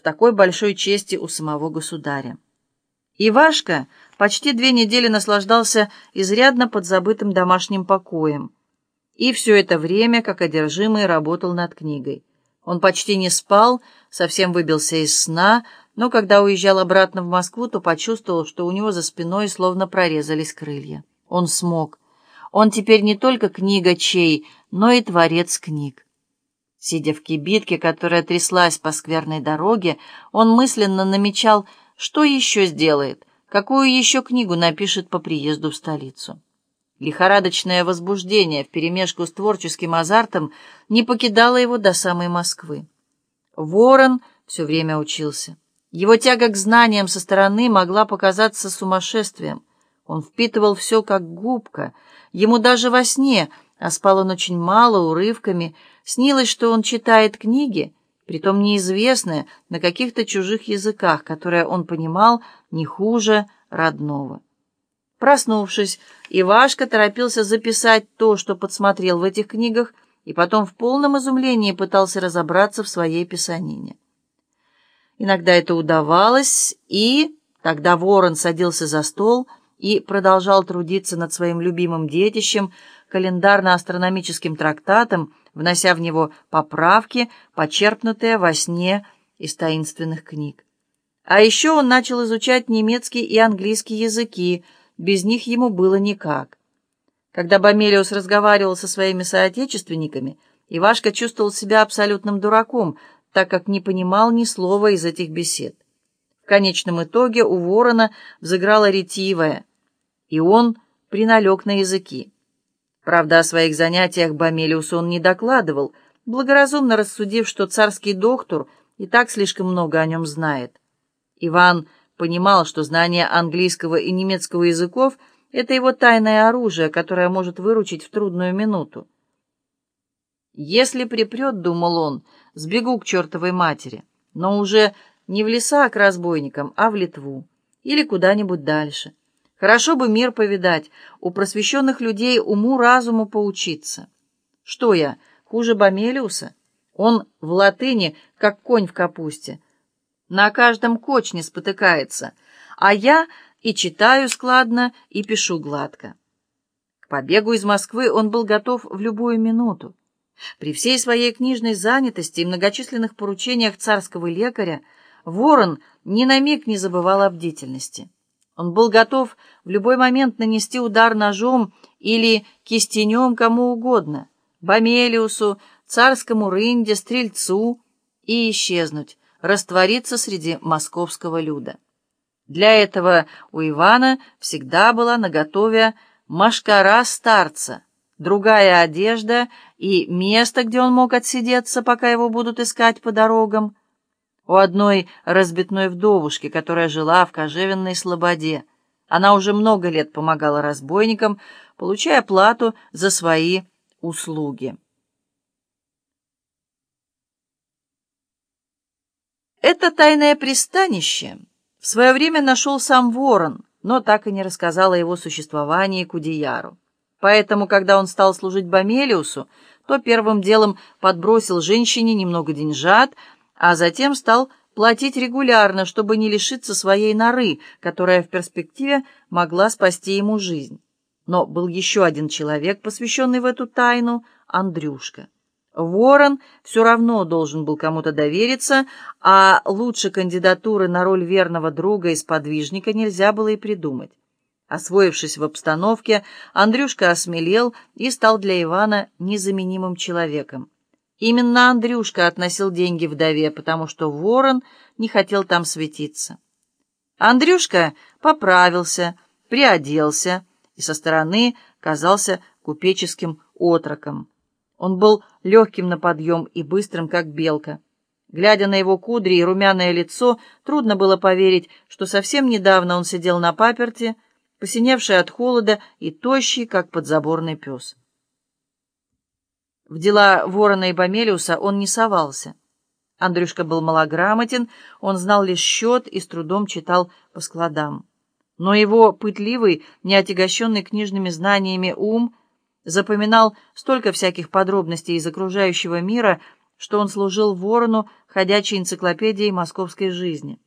в такой большой чести у самого государя. Ивашка почти две недели наслаждался изрядно подзабытым домашним покоем. И все это время, как одержимый, работал над книгой. Он почти не спал, совсем выбился из сна, но когда уезжал обратно в Москву, то почувствовал, что у него за спиной словно прорезались крылья. Он смог. Он теперь не только книга чей, но и творец книг. Сидя в кибитке, которая тряслась по скверной дороге, он мысленно намечал, что еще сделает, какую еще книгу напишет по приезду в столицу. Лихорадочное возбуждение вперемешку с творческим азартом не покидало его до самой Москвы. Ворон все время учился. Его тяга к знаниям со стороны могла показаться сумасшествием. Он впитывал все как губка. Ему даже во сне, а спал он очень мало, урывками, снилось, что он читает книги, притом неизвестные, на каких-то чужих языках, которые он понимал не хуже родного. Проснувшись, Ивашка торопился записать то, что подсмотрел в этих книгах, и потом в полном изумлении пытался разобраться в своей писанине. Иногда это удавалось, и тогда ворон садился за стол и продолжал трудиться над своим любимым детищем, календарно-астрономическим трактатом, внося в него поправки, почерпнутые во сне из таинственных книг. А еще он начал изучать немецкий и английский языки, без них ему было никак. Когда Бомелиус разговаривал со своими соотечественниками, Ивашка чувствовал себя абсолютным дураком, так как не понимал ни слова из этих бесед. В конечном итоге у ворона взыграла ретивая, и он приналег на языки. Правда, о своих занятиях Бомелиусу он не докладывал, благоразумно рассудив, что царский доктор и так слишком много о нем знает. Иван понимал, что знание английского и немецкого языков — это его тайное оружие, которое может выручить в трудную минуту. «Если припрет, — думал он, — сбегу к чертовой матери, но уже не в леса к разбойникам, а в Литву или куда-нибудь дальше». Хорошо бы мир повидать, у просвещенных людей уму-разуму поучиться. Что я, хуже Бомелиуса? Он в латыни, как конь в капусте. На каждом кочне спотыкается, а я и читаю складно, и пишу гладко. К побегу из Москвы он был готов в любую минуту. При всей своей книжной занятости и многочисленных поручениях царского лекаря Ворон ни на миг не забывал о бдительности. Он был готов в любой момент нанести удар ножом или кистенем кому угодно, Бомелиусу, царскому рынде, стрельцу, и исчезнуть, раствориться среди московского люда. Для этого у Ивана всегда была наготове машкара старца, другая одежда и место, где он мог отсидеться, пока его будут искать по дорогам, у одной разбитной вдовушки, которая жила в кожевенной слободе. Она уже много лет помогала разбойникам, получая плату за свои услуги. Это тайное пристанище в свое время нашел сам Ворон, но так и не рассказал о его существовании Кудеяру. Поэтому, когда он стал служить Бомелиусу, то первым делом подбросил женщине немного деньжат, а затем стал платить регулярно, чтобы не лишиться своей норы, которая в перспективе могла спасти ему жизнь. Но был еще один человек, посвященный в эту тайну — Андрюшка. Ворон все равно должен был кому-то довериться, а лучше кандидатуры на роль верного друга и сподвижника нельзя было и придумать. Освоившись в обстановке, Андрюшка осмелел и стал для Ивана незаменимым человеком. Именно Андрюшка относил деньги вдове, потому что ворон не хотел там светиться. Андрюшка поправился, приоделся и со стороны казался купеческим отроком. Он был легким на подъем и быстрым, как белка. Глядя на его кудри и румяное лицо, трудно было поверить, что совсем недавно он сидел на паперте, посиневший от холода и тощий, как подзаборный пес. В дела Ворона и Бомелиуса он не совался. Андрюшка был малограмотен, он знал лишь счет и с трудом читал по складам. Но его пытливый, неотягощенный книжными знаниями ум запоминал столько всяких подробностей из окружающего мира, что он служил ворону ходячей энциклопедией московской жизни.